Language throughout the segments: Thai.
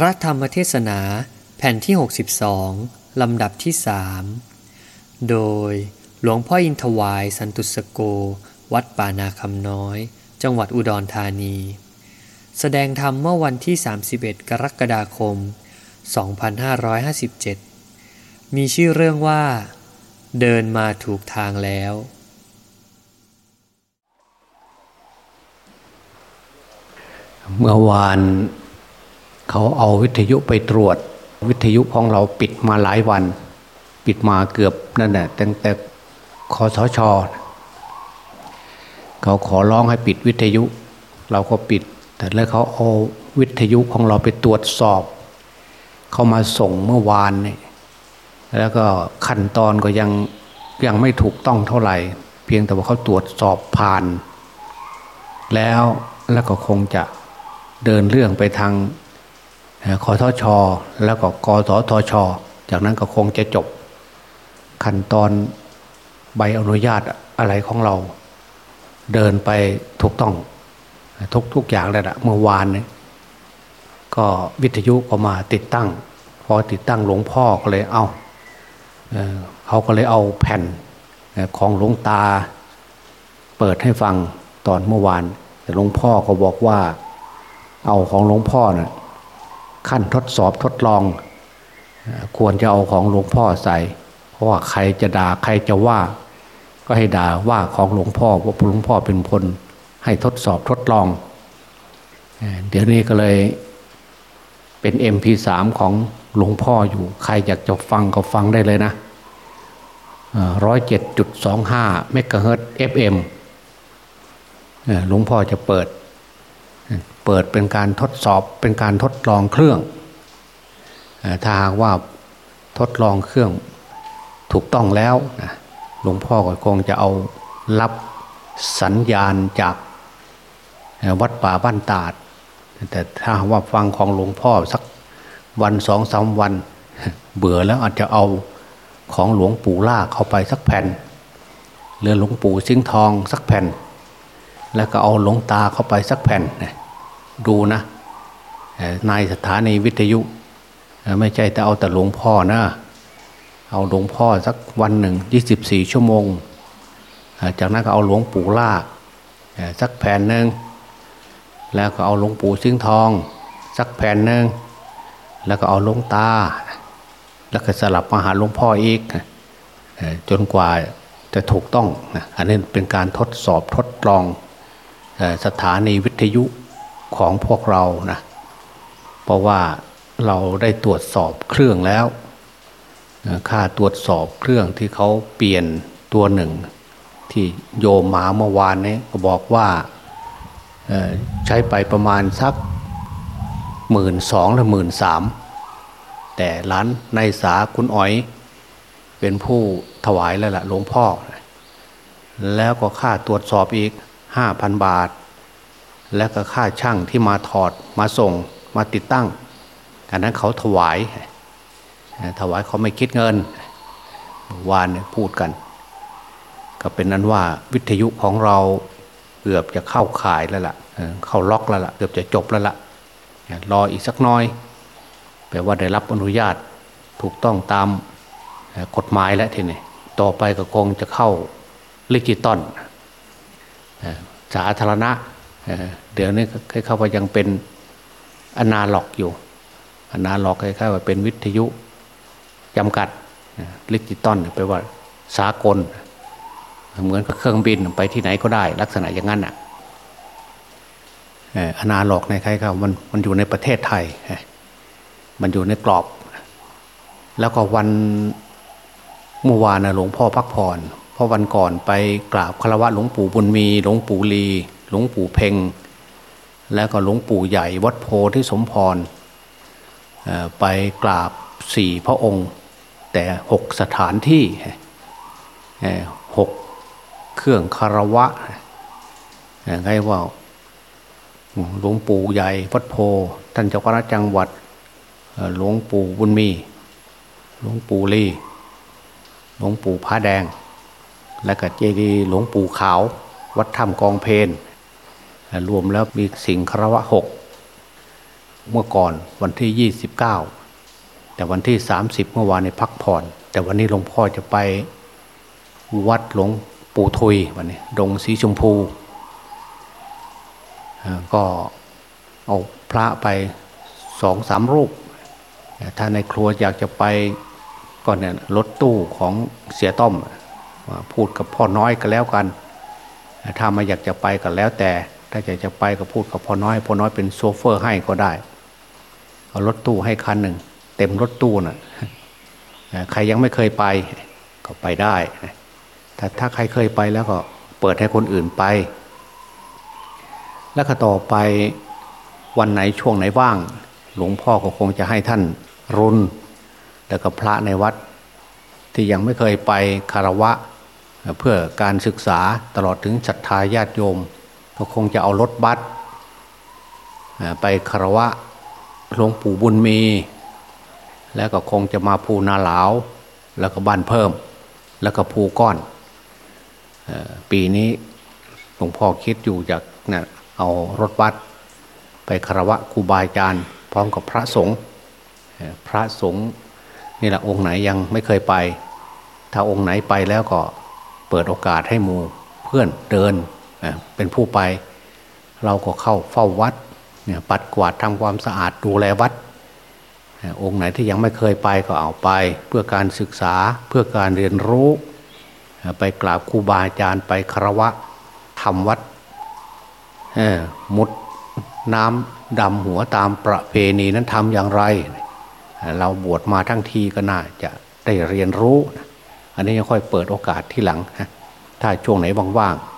พระธรรมเทศนาแผ่นที่ 62 ลำดับที่สโดยหลวงพ่ออินทวายสันตุสโก วัดป่านาคำน้อย จังหวัดอุดรธานี แสดงธรรมเมื่อวันที่ 31 กรกฎาคม 2557 มีชื่อเรื่องว่า เดินมาถูกทางแล้ว เมื่อวาน เขาเอาวิทยุไปตรวจ วิทยุของเราปิดมาหลายวัน ปิดมาเกือบนั่นแหละตั้งแต่คอสชเขาขอร้องให้ปิดวิทยุ เราก็ปิด แต่แล้วเขาเอาวิทยุของเราไปตรวจสอบ เขามาส่งเมื่อวานนี่แล้วก็ขั้นตอนก็ยังยังไม่ถูกต้องเท่าไหร่ เพียงแต่ว่าเขาตรวจสอบผ่าน แล้วแล้วก็คงจะเดินเรื่องไปทาง คอทช แล้วก็กสทช จากนั้นก็คงจะจบขั้นตอนใบอนุญาตอะไรของเรา เดินไปถูกต้องทุกทุกอย่างเลยละเมื่อวานนี้ก็วิทยุก็มาติดตั้ง พอติดตั้งหลวงพ่อก็เลยเอาเเขาก็เลยเอาแผ่นของหลวงตา เปิดให้ฟังตอนเมื่อวานแต่หลวงพ่อก็บอกว่า เอาของหลวงพ่อนะ่ะ ขั้นทดสอบทดลอง ควรจะเอาของหลวงพ่อใส่ เพราะว่าใครจะด่าใครจะว่า ก็ให้ด่าว่าของหลวงพ่อว่าหลวงพ่อเป็นคนให้ทดสอบทดลอง เดี๋ยวนี้ก็เลยเป็น MP3 ของหลวงพ่ออยู่ ใครอยากจะฟังก็ฟังได้เลยนะร้อยเจ็ดจุดสองห้าเมกะเฮิร์ต FM หลวงพ่อจะเปิด เปิดเป็นการทดสอบเป็นการทดลองเครื่องถ้าหากว่าทดลองเครื่องถูกต้องแล้วหลวงพ่อก็คงจะเอารับสัญญาณจากวัดป่าบ้านตาด แต่ถ้าว่าฟังของหลวงพ่อสักวันสองสาวัน เบื่อแล้วอาจจะเอาของหลวงปู่ล่าเข้าไปสักแผ่นหรือหลวงปู่ซิงทองสักแผ่น แล้วก็เอาหลวงตาเข้าไปสักแผ่น ดูนะนายสถานีวิทยุ ไม่ใช่แต่เอาแต่หลวงพ่อนะ เอาหลวงพ่อสักวันหนึ่งยี่สิบสี่ชั่วโมง จากนั้นก็เอาหลวงปู่ล่าสักแผ่นหนึ่งแล้วก็เอาหลวงปู่ซิงทอง สักแผ่นหนึ่งแล้วก็เอาหลวงตา แล้วก็สลับมาหาหลวงพ่ออีกจนกว่าจะถูกต้อง อันนี้เป็นการทดสอบทดลองสถานีวิทยุ ของพวกเรานะเพราะว่าเราได้ตรวจสอบเครื่องแล้วค่าตรวจสอบเครื่องที่เขาเปลี่ยนตัวหนึ่ง ที่โยมมาเมื่อวานนี้ก็บอกว่าใช้ไปประมาณสักหมื่นสองหรือหมื่นสามแต่ร้านในสาคุณอ๋อย เป็นผู้ถวายแล้วล่ะหลวงพ่อ แล้วก็ค่าตรวจสอบอีกห้าพันบาท แล้วก็ค่าช่างที่มาถอดมาส่งมาติดตั้ง อันนั้นเขาถวาย ถวายเขาไม่คิดเงินวานพูดกัน ก็เป็นนั้นว่าวิทยุของเราเกือบจะเข้าขายแล้วละ่ะเข้าล็อกแล้วละ่ะเกือบจะจบแล้วละ่ะรออีกสักน้อยแปลว่าได้รับอนุญาตถูกต้องตามกฎหมายแล้วทีนี้ต่อไปก็คงจะเข้าลิจิตอลสาธารณะ เดี๋ยวนี้คล้ายๆว่ายังเป็นอนาล็อกอยู่อนาล็อกคล้ายๆว่าเป็นวิทยุจำกัดลิจิตอลแปลว่าสากล เหมือนเครื่องบินไปที่ไหนก็ได้ ลักษณะอย่างนั้นอะอนาล็อกในใครครับมันมันอยู่ในประเทศไทย มันอยู่ในกรอบ แล้วก็วันเมื่อวานนะหลวงพ่อพักผ่อนพราะวันก่อนไปกราบคารวะหลวงปู่บุญมี หลวงปู่ลี หลวงปู่เพ่งแล้วก็หลวงปู่ใหญ่วัดโพธิสมพรไปกราบสี่พระองค์ แต่หกสถานที่หกเครื่องคารวะไงว่าหลวงปู่ใหญ่วัดโพท่านเจ้าคณะจังหวัดหลวงปู่บุญมีหลวงปู่ลีหลวงปู่พระแดง และก็เจดีย์หลวงปู่ขาว วัดถ้ำกองเพน รวมแล้วมีสิ่งคารวะหกเมื่อก่อนวันที่ 29 แต่วันที่ 30 เมื่อวานในพักผ่อน แต่วันนี้หลวงพ่อจะไปวัดหลวงปู่ทุยวันนี้ดงสีชมพูก็เอาพระไปสองสามรูป ถ้าในครัวอยากจะไปก็เนี่ยรถตู้ของเสียต้อมพูดกับพ่อน้อยก็แล้วกัน ถ้ามาอยากจะไปก็แล้วแต่ ถ้าอยากจะไปก็พูดกับพ่อน้อยพ่อน้อยเป็นโซเฟอร์ให้ก็ได้ เอารถตู้ให้คันหนึ่งเต็มรถตู้นะ่ะใครยังไม่เคยไปก็ไปได้ถ้าถ้าใครเคยไปแล้วก็เปิดให้คนอื่นไป แล้วก็ต่อไปวันไหนช่วงไหนว่าง หลวงพ่อก็คงจะให้ท่านรุนแล้วก็พระในวัด ที่ยังไม่เคยไปคารวะ เพื่อการศึกษาตลอดถึงศรัทธาญาติโยม ก็คงจะเอารถบัสไปคารวะหลวงปู่บุญมี แล้วก็คงจะมาภูนาหลาว แล้วก็บ้านเพิ่ม แล้วก็ภูก้อน ปีนี้หลวงพ่อคิดอยู่จากเนี่ยเอารถบัสไปคารวะครูบาอาจารย์พร้อมกับพระสงฆ์พระสงฆ์นี่แหละองค์ไหนยังไม่เคยไป ถ้าองค์ไหนไปแล้วก็เปิดโอกาสให้หมู่เพื่อนเดิน เป็นผู้ไป เราก็เข้าเฝ้าวัดเนี่ยปัดกวาดทำความสะอาดดูแลวัด องค์ไหนที่ยังไม่เคยไปก็เอาไป เพื่อการศึกษาเพื่อการเรียนรู้ ไปกราบครูบาอาจารย์ไปคารวะทำวัดมุดน้ำดำหัวตามประเพณีนั้นทำอย่างไร เราบวชมาทั้งทีก็น่าจะได้เรียนรู้ อันนี้ยังค่อยเปิดโอกาสที่หลัง ถ้าช่วงไหนว่างๆ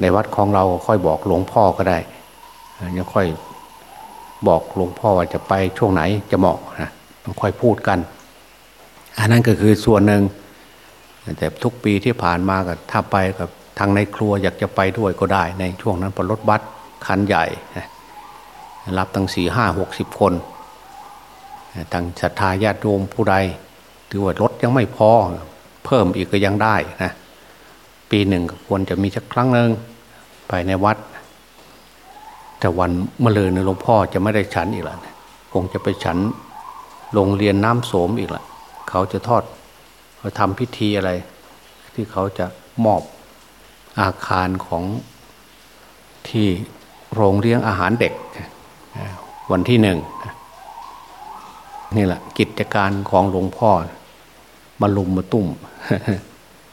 ในวัดของเราค่อยบอกหลวงพ่อก็ได้ยังค่อยบอกหลวงพ่อว่าจะไปช่วงไหนจะเหมาะนะต้องค่อยพูดกัน อันนั้นก็คือส่วนหนึ่งแต่ทุกปีที่ผ่านมาก็ถ้าไปกับทางในครัวอยากจะไปด้วยก็ได้ ในช่วงนั้นพอรถบัสคันใหญ่รับตั้งสี่ห้าหกสิบคนทางศรัทธาญาติโยมผู้ใดถือว่ารถยังไม่พอ เพิ่มอีกก็ยังได้นะ ปีหนึ่งควรจะมีสักครั้งหนึ่งไปในวัด แต่วันเมื่อเลยหลวงพ่อจะไม่ได้ฉันอีกแล้วคงจะไปฉันโรงเรียนน้ำโสมอีกละเขาจะทอดเขาทำพิธีอะไร ที่เขาจะมอบอาคารของที่โรงเลี้ยงอาหารเด็ก วันที่หนึ่งนี่แหละกิจการของหลวงพ่อมาลุมมาตุ่ม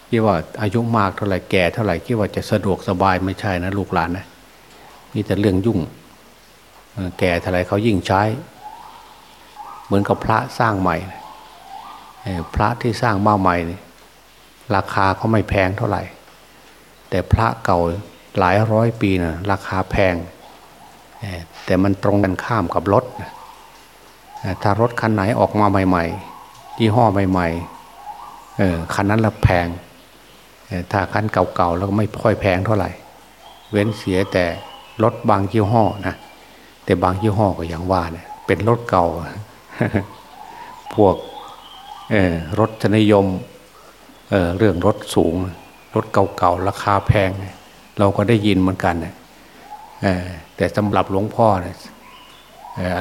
คิดว่าอายุมากเท่าไหร่แก่เท่าไหร่คิดว่าจะสะดวกสบายไม่ใช่นะลูกหลานนะมีแต่เรื่องยุ่งแก่เท่าไหร่เขายิ่งใช้ เหมือนกับพระสร้างใหม่พระที่สร้างมาใหม่ ราคาเขาไม่แพงเท่าไหร่ แต่พระเก่าหลายร้อยปีนะราคาแพง แต่มันตรงกันข้ามกับรถถ้ารถคันไหนออกมาใหม่ๆยี่ห้อใหม่ๆคันนั้นละแพง ถ้าคันเก่าๆแล้วก็ไม่ค่อยแพงเท่าไหร่ เว้นเสียแต่รถบางยี่ห้อนะแต่บางยี่ห้อก็อย่างว่าเนี่ยเป็นรถเก่า พวกรถนิยมเเรื่องรถสูง รถเก่าๆราคาแพง เราก็ได้ยินเหมือนกันนะแต่สำหรับหลวงพ่อเนี่ย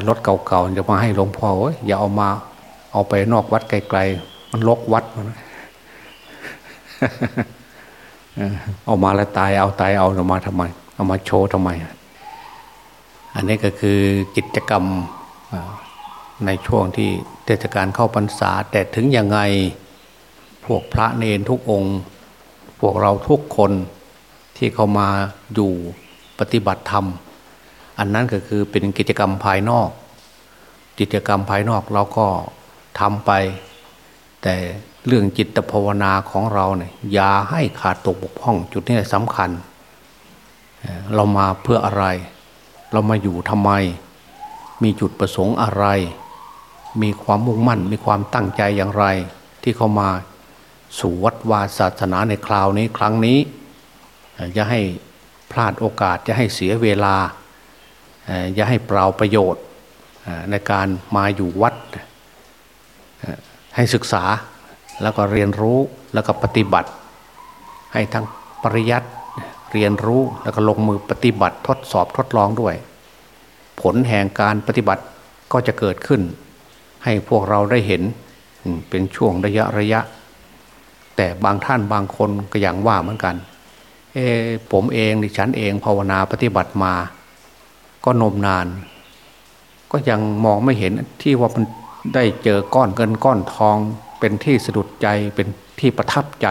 รถเก่าๆจะมาให้หลวงพ่ออย่าเอามาเอาไปนอกวัดไกลๆ มันลกวัดมัน เอามาแล้วตายเอาตายเอาเอามาทำไม เอามาโชว์ทำไม อันนี้ก็คือกิจกรรมในช่วงที่เทศกาลเข้าพรรษา แต่ถึงยังไงพวกพระเนรทุกองค์ พวกเราทุกคนที่เขามาอยู่ปฏิบัติธรรม อันนั้นก็คือเป็นกิจกรรมภายนอก กิจกรรมภายนอกเราก็ทำไป แต่ เรื่องจิตภาวนาของเราเนี่ยอย่าให้ขาดตกบกพร่อง จุดนี้สำคัญ เรามาเพื่ออะไร เรามาอยู่ทำไม มีจุดประสงค์อะไร มีความมุ่งมั่น มีความตั้งใจอย่างไร ที่เขามาสู่วัดวาศาสนาในคราวนี้ครั้งนี้อย่าให้พลาดโอกาสจะให้เสียเวลาอย่าให้เปล่าประโยชน์ในการมาอยู่วัดให้ศึกษา แล้วก็เรียนรู้แล้วก็ปฏิบัติ ให้ทั้งปริยัติเรียนรู้แล้วก็ลงมือปฏิบัติทดสอบทดลองด้วย ผลแห่งการปฏิบัติก็จะเกิดขึ้น ให้พวกเราได้เห็นเป็นช่วงระยะระยะ แต่บางท่านบางคนก็อย่างว่าเหมือนกันเอผมเองดิฉันเองภาวนาปฏิบัติมา ก็นมนาน ก็ยังมองไม่เห็นที่ว่ามันได้เจอก้อนเงินก้อนทอง เป็นที่สะดุดใจเป็นที่ประทับใจ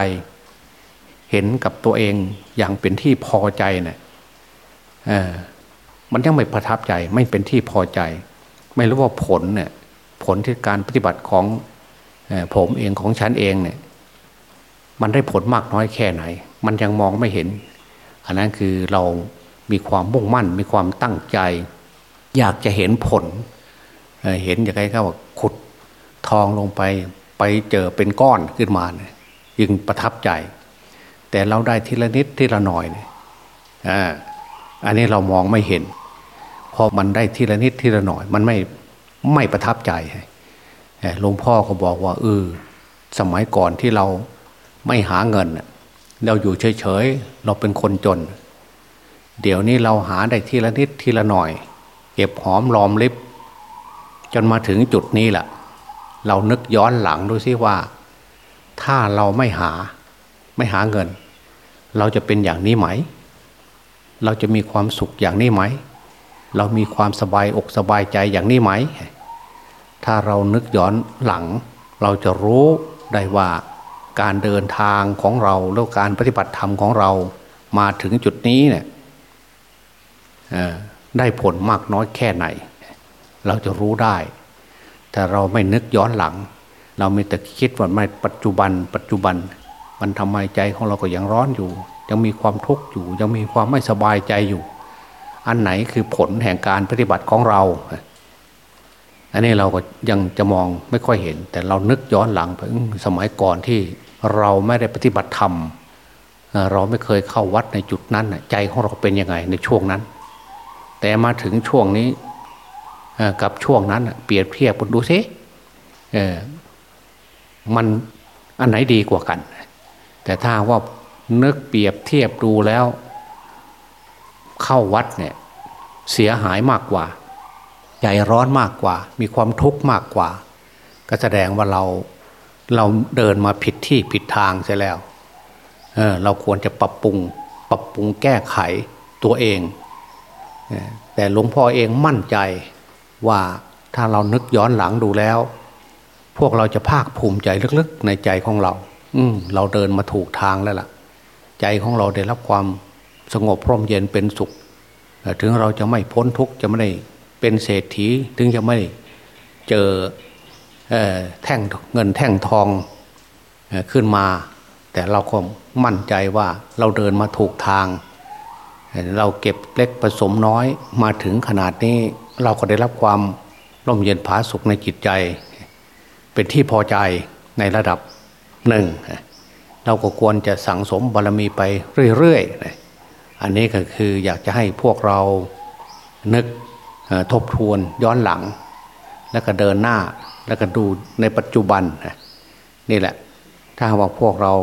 เห็นกับตัวเองอย่างเป็นที่พอใจเนะี่ยมันยังไม่ประทับใจ ไม่เป็นที่พอใจ ไม่รู้ว่าผลเนี่ยผลที่การปฏิบัติของผมเองของฉันเองเนี่ยมันได้ผลมากน้อยแค่ไหน มันยังมองไม่เห็น อันนั้นคือเรามีความมุ่งมั่น มีความตั้งใจ อยากจะเห็นผล เห็นอย่างไรก็ว่าขุดทองลงไป ไปเจอเป็นก้อนขึ้นมาเนี่ยยึงประทับใจ แต่เราได้ทีละนิดทีละหน่อยเนี่ยอันนี้เรามองไม่เห็น พอมันได้ทีละนิดทีละหน่อย มันไม่ไม่ประทับใจหลวงพ่อก็บอกว่าเออสมัยก่อนที่เราไม่หาเงินเราอยู่เฉยๆเราเป็นคนจน เดี๋ยวนี้เราหาได้ทีละนิดทีละหน่อย เก็บหอมรอมริบจนมาถึงจุดนี้แหละ เรานึกย้อนหลังดูซิว่า ถ้าเราไม่หาไม่หาเงิน เราจะเป็นอย่างนี้ไหม เราจะมีความสุขอย่างนี้ไหม เรามีความสบายอกสบายใจอย่างนี้ไหม ถ้าเรานึกย้อนหลัง เราจะรู้ได้ว่าการเดินทางของเราแล้วการปฏิบัติธรรมของเรามาถึงจุดนี้เนี่ยได้ผลมากน้อยแค่ไหน เราจะรู้ได้ แต่เราไม่นึกย้อนหลัง เราไม่แต่คิดว่าไม่ปัจจุบัน ปัจจุบัน มันทำไมใจของเราก็ยังร้อนอยู่ ยังมีความทุกข์อยู่ ยังมีความไม่สบายใจอยู่ อันไหนคือผลแห่งการปฏิบัติของเรา อันนี้เราก็ยังจะมองไม่ค่อยเห็น แต่เรานึกย้อนหลังไปสมัยก่อนที่เราไม่ได้ปฏิบัติธรรมเราไม่เคยเข้าวัดในจุดนั้นใจของเราเป็นยังไงในช่วงนั้น แต่มาถึงช่วงนี้ กับช่วงนั้นเปรียบเทียบกันดูซิมันอันไหนดีกว่ากัน แต่ถ้าว่านึกเปรียบเทียบดูแล้ว เข้าวัดเนี่ยเสียหายมากกว่า ใจร้อนมากกว่า มีความทุกข์มากกว่า ก็แสดงว่าเราเราเดินมาผิดที่ผิดทางใช่แล้วเเราควรจะปรับปรุง ปรับปรุงแก้ไขตัวเอง แต่หลวงพ่อเองมั่นใจ ว่าถ้าเรานึกย้อนหลังดูแล้ว พวกเราจะภาคภูมิใจลึกๆ ในใจของเรา อืมเราเดินมาถูกทางแล้วล่ะ ใจของเราได้รับความสงบพร่มเย็นเป็นสุข ถึงเราจะไม่พ้นทุกข์จะไม่ได้เป็นเศรษฐีถึงจะไม่เจอแท่งเงินแท่งทองขึ้นมา แต่เราก็มั่นใจว่าเราเดินมาถูกทาง เราเก็บเล็กผสมน้อยมาถึงขนาดนี้ เราก็ได้รับความร่มเย็นผาสุขในจิตใจ เป็นที่พอใจในระดับหนึ่ง เราก็ควรจะสั่งสมบารรมีไปเรื่อยๆ อันนี้ก็คืออยากจะให้พวกเรานึกทบทวนย้อนหลัง แล้วก็เดินหน้าแล้วก็ดูในปัจจุบันนี่แหละ ถ้าว่าพวกเรา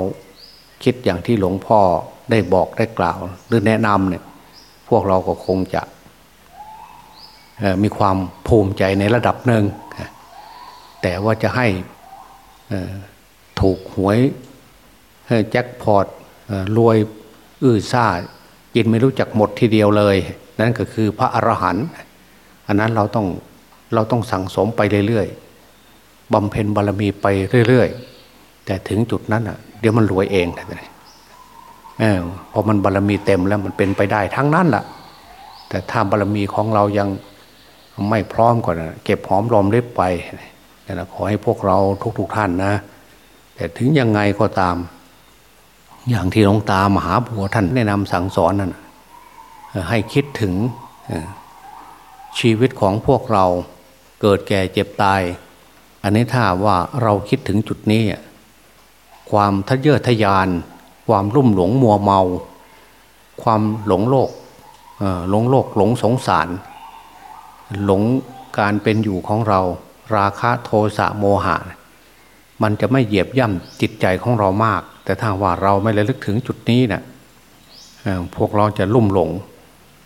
คิดอย่างที่หลวงพ่อได้บอกได้กล่าว หรือแนะนำเนี่ยพวกเราก็คงจะ มีความภูมิใจในระดับหนึ่ง แต่ว่าจะให้ถูกหวยแจ็คพอตรวยอื้อซ่ากินไม่รู้จักหมดทีเดียวเลย นั่นก็คือพระอรหันต์อันนั้นเราต้องเราต้องสั่งสมไปเรื่อยๆบำเพ็ญบารมีไปเรื่อยๆ แต่ถึงจุดนั้นอะเดี๋ยวมันรวยเองเออพอมันบารมีเต็มแล้วมันเป็นไปได้ทั้งนั้นแหละแต่ถ้าบารมีของเรายัง ไม่พร้อมก่อนเก็บหอมรอมริบไปนะขอให้พวกเราทุกๆท่านนะ แต่ถึงยังไงก็ตาม อย่างที่หลวงตามหาบัวท่านแนะนำสั่งสอนนั่นให้คิดถึงชีวิตของพวกเราเกิดแก่เจ็บตาย อันนี้ถ้าว่าเราคิดถึงจุดนี้ ความทะเยอทะยาน ความรุ่มหลงมัวเมา ความหลงโลกหลงโลกหลงสงสาร หลงการเป็นอยู่ของเรา ราคะโทสะโมหะ มันจะไม่เหยียบย่ำจิตใจของเรามาก แต่ถ้าว่าเราไม่ระลึกถึงจุดนี้เนะี่ยพวกเราจะลุ่มหลง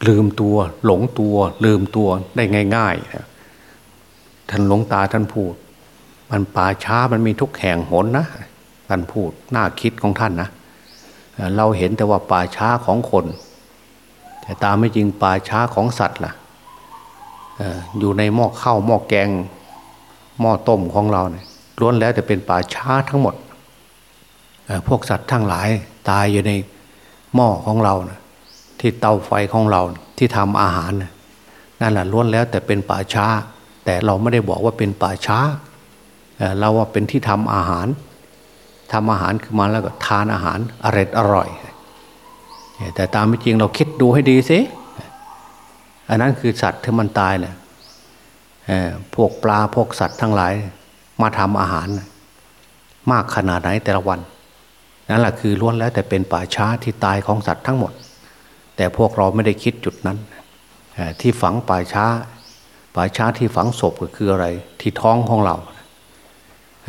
ลืมตัว หลงตัว ลืมตัวได้ง่ายๆนะท่านหลวงตาท่านพูด มันป่าช้ามันมีทุกแห่งหนนะท่านพูดน่าคิดของท่านนะเราเห็นแต่ว่าป่าช้าของคน แต่ตามไม่จริงป่าช้าของสัตว์ล่ะ อยู่ในหม้อข้าวหม้อแกงหม้อต้มของเราเนี่ยล้วนแล้วแต่เป็นป่าช้าทั้งหมด พวกสัตว์ทั้งหลายตายอยู่ในหม้อของเรานะที่เตาไฟของเราที่ทำอาหารนะนั่นแหละล้วนแล้วแต่เป็นป่าช้า แต่เราไม่ได้บอกว่าเป็นป่าช้าเราว่าเป็นที่ทำอาหารทำอาหารขึ้นมาแล้วก็ทานอาหารอร่อยอร่อย แต่ตามไม่จริงเราคิดดูให้ดีสิ อันนั้นคือสัตว์ที่มันตายแหละพวกปลาพวกสัตว์ทั้งหลายมาทำอาหาร มากขนาดไหนแต่ละวันนั่นแหละคือล้วนแล้วแต่เป็นป่าช้าที่ตายของสัตว์ทั้งหมด แต่พวกเราไม่ได้คิดจุดนั้นที่ฝังป่าช้า ป่าช้าที่ฝังศพก็คืออะไร ที่ท้องของเรา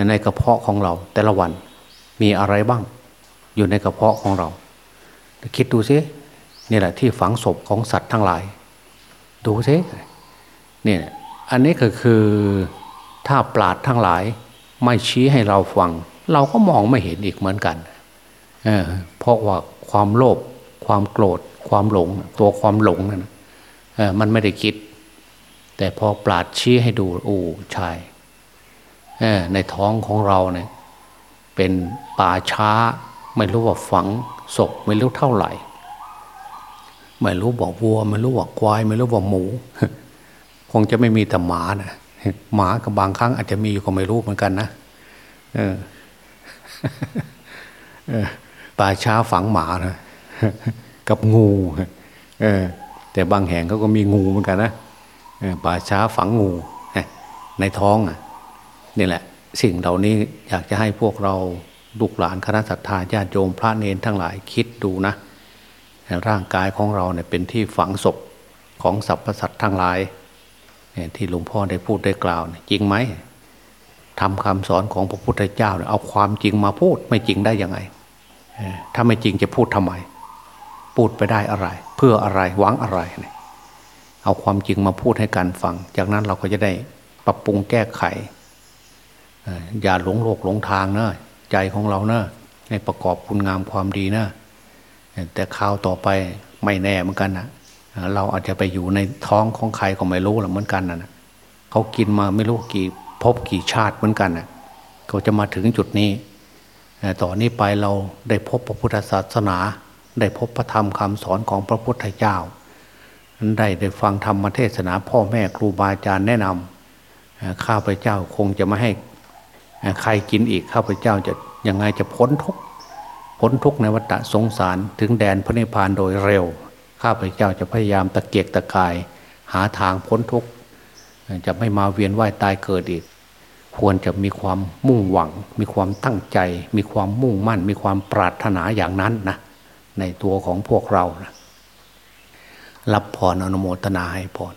ในกระเพาะของเราแต่ละวันมีอะไรบ้าง อยู่ในกระเพาะของเรา คิดดูซินี่แหละที่ฝังศพของสัตว์ทั้งหลาย ดูซิเนี่ยอันนี้ก็คือถ้าปราดทั้งหลายไม่ชี้ให้เราฟัง เราก็มองไม่เห็นอีกเหมือนกันเเพราะว่าความโลภความโกรธ ความหลง ตัวความหลงนั่นมันไม่ได้คิด แต่พอปราดชี้ให้ดูโอ้ชายในท้องของเราเนี่ยเป็นป่าช้า ไม่รู้ว่าฝังศพไม่รู้เท่าไหร่ ไม่รู้บอกวัว ไม่รู้ว่าควาย ไม่รู้ว่าหมู คงจะไม่มีแต่หมานะหมากับบางครั้งอาจจะมีอยู่ก็ไม่รู้เหมือนกันนะเออป่าช้าฝังหมานะกับงูเออแต่บางแห่งเขาก็มีงูเหมือนกันนะป่าช้าฝังงูในท้องอะนี่แหละ สิ่งเหล่านี้อยากจะให้พวกเราลูกหลานคณะสัตยาญาติโยมพระเนนทั้งหลายคิดดูนะ ร่างกายของเราเนี่ยเป็นที่ฝังศพของสรรพสัตว์ทั้งหลายที่หลวงพ่อได้พูดได้กล่าวจริงไหมทำคำสอนของพระพุทธเจ้าเอาความจริงมาพูดไม่จริงได้ยังไง ถ้าไม่จริงจะพูดทำไม พูดไปได้อะไร เพื่ออะไรหวังอะไร เอาความจริงมาพูดให้กันฟัง จากนั้นเราก็จะได้ปรับปรุงแก้ไข อย่าหลงโลกหลงทางเนะใจของเราเนะให้ประกอบคุณงามความดีนะ แต่ข่าวต่อไปไม่แน่เหมือนกันนะเราอาจจะไปอยู่ในท้องของใครก็ไม่รู้หรอกเหมือนกันนะเขากินมาไม่รู้กี่พบกี่ชาติเหมือนกันนะเขาจะมาถึงจุดนี้ต่อนนี้ไปเราได้พบพระพุทธศาสนา ได้พบพระธรรมคำสอนของพระพุทธเจ้าได้ได้ฟังธรรมเทศนาพ่อแม่ครูบาอาจารย์แนะนำข้าพเจ้าคงจะไม่ให้ใครกินอีกข้าพเจ้าจะยังไงจะพ้นทุก พ้นทุกในวัฏสงสารถึงแดนพระนิพพานโดยเร็ว ข้าพเจ้าจะพยายามตะเกียกตะกาย หาทางพ้นทุกจะไม่มาเวียนว่ายตายเกิดอีก ควรจะมีความมุ่งหวัง มีความตั้งใจ มีความมุ่งมั่น มีความปรารถนาอย่างนั้นนะในตัวของพวกเรานะรับพรอนุโมทนาให้พร